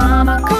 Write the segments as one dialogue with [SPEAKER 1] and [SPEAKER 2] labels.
[SPEAKER 1] Mama,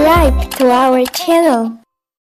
[SPEAKER 1] subscribe to our channel.